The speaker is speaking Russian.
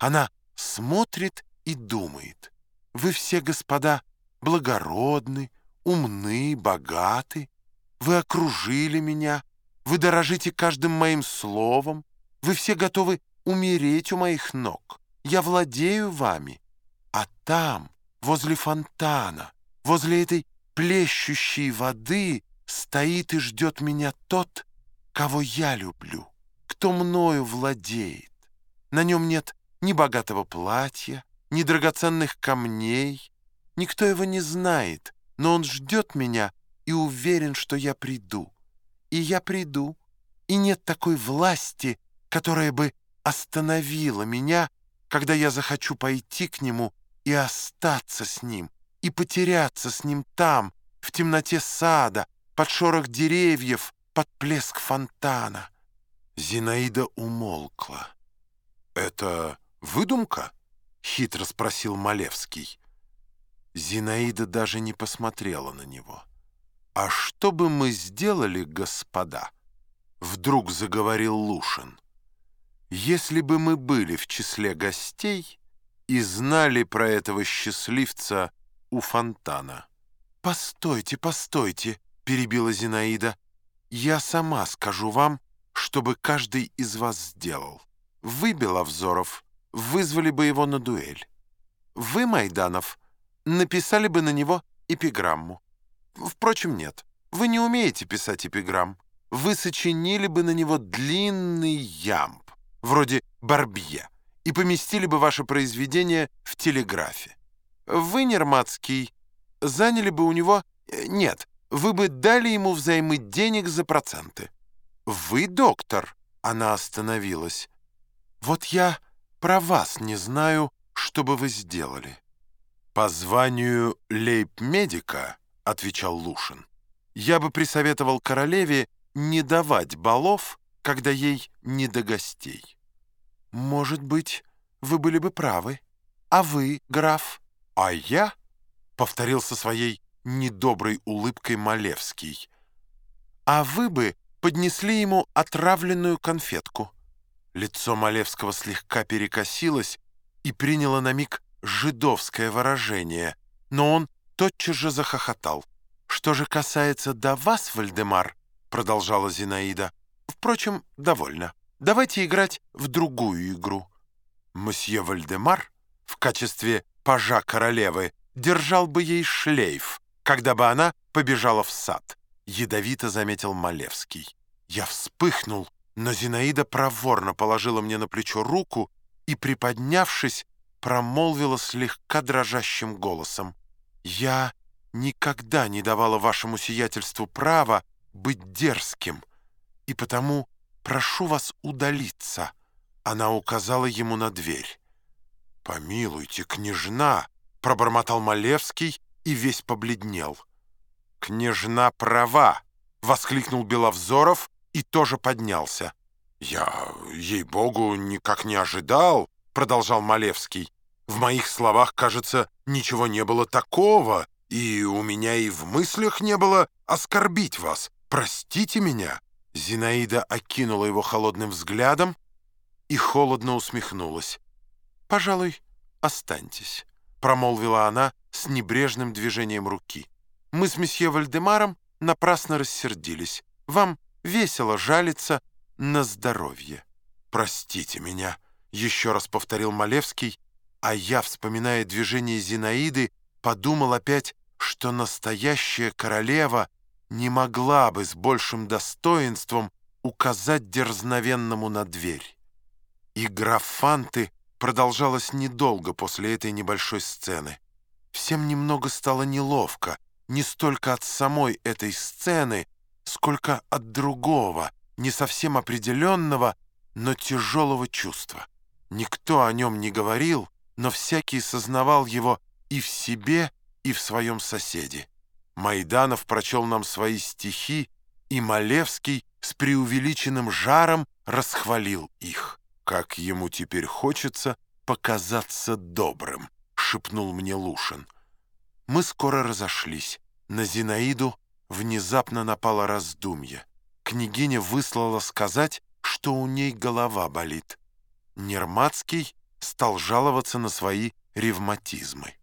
Она смотрит и думает. Вы все, господа, благородны, умны, богаты. Вы окружили меня, вы дорожите каждым моим словом, вы все готовы умереть у моих ног. Я владею вами. А там, возле фонтана, возле этой плещущей воды, стоит и ждет меня тот, кого я люблю, кто мною владеет. На нем нет ни богатого платья, ни драгоценных камней. Никто его не знает, но он ждет меня и уверен, что я приду. И я приду, и нет такой власти, которая бы остановила меня, когда я захочу пойти к нему и остаться с ним, и потеряться с ним там, в темноте сада, под шорох деревьев, под плеск фонтана. Зинаида умолкла. «Это выдумка?» — хитро спросил Малевский. Зинаида даже не посмотрела на него. «А что бы мы сделали, господа?» — вдруг заговорил Лушин. «Если бы мы были в числе гостей и знали про этого счастливца у фонтана». «Постойте, постойте!» — перебила Зинаида. «Я сама скажу вам, чтобы каждый из вас сделал. Вы, Беловзоров, вызвали бы его на дуэль. Вы, Майданов, написали бы на него эпиграмму. Впрочем, нет, вы не умеете писать эпиграмм. Вы сочинили бы на него длинный ямб, вроде Барбье, и поместили бы ваше произведение в телеграфе. Вы, Нерматский, заняли бы у него... Э, нет, вы бы дали ему взаймы денег за проценты. Вы, доктор, она остановилась. Вот я про вас не знаю, что бы вы сделали. По званию лейб-медика, отвечал Лушин, я бы присоветовал королеве не давать балов, когда ей не до гостей. Может быть, вы были бы правы. А вы, граф? А я? Повторил со своей недоброй улыбкой Малевский. «А вы бы поднесли ему отравленную конфетку». Лицо Малевского слегка перекосилось и приняло на миг жидовское выражение, но он тотчас же захохотал. «Что же касается до вас, Вальдемар», — продолжала Зинаида, «впрочем, довольно. Давайте играть в другую игру». Мсье Вальдемар в качестве пажа королевы держал бы ей шлейф, когда бы она побежала в сад, ядовито заметил Малевский. Я вспыхнул, но Зинаида проворно положила мне на плечо руку и, приподнявшись, промолвила слегка дрожащим голосом. «Я никогда не давала вашему сиятельству права быть дерзким, и потому прошу вас удалиться». Она указала ему на дверь. «Помилуйте, княжна!» — пробормотал Малевский и весь побледнел. «Княжна права!» — воскликнул Беловзоров и тоже поднялся. «Я, ей-богу, никак не ожидал», — продолжал Малевский. «В моих словах, кажется, ничего не было такого, и у меня и в мыслях не было оскорбить вас. Простите меня». Зинаида окинула его холодным взглядом и холодно усмехнулась. «Пожалуй, останьтесь» промолвила она с небрежным движением руки. «Мы с месье Вальдемаром напрасно рассердились. Вам весело жалиться на здоровье». «Простите меня», — еще раз повторил Малевский, а я, вспоминая движение Зинаиды, подумал опять, что настоящая королева не могла бы с большим достоинством указать дерзновенному на дверь. И граф Фанты продолжалось недолго после этой небольшой сцены. Всем немного стало неловко, не столько от самой этой сцены, сколько от другого, не совсем определенного, но тяжелого чувства. Никто о нем не говорил, но всякий сознавал его и в себе, и в своем соседе. Майданов прочел нам свои стихи, и Малевский с преувеличенным жаром расхвалил их. «Как ему теперь хочется показаться добрым», — шепнул мне Лушин. Мы скоро разошлись. На Зинаиду внезапно напало раздумье. Княгиня выслала сказать, что у ней голова болит. Нермацкий стал жаловаться на свои ревматизмы.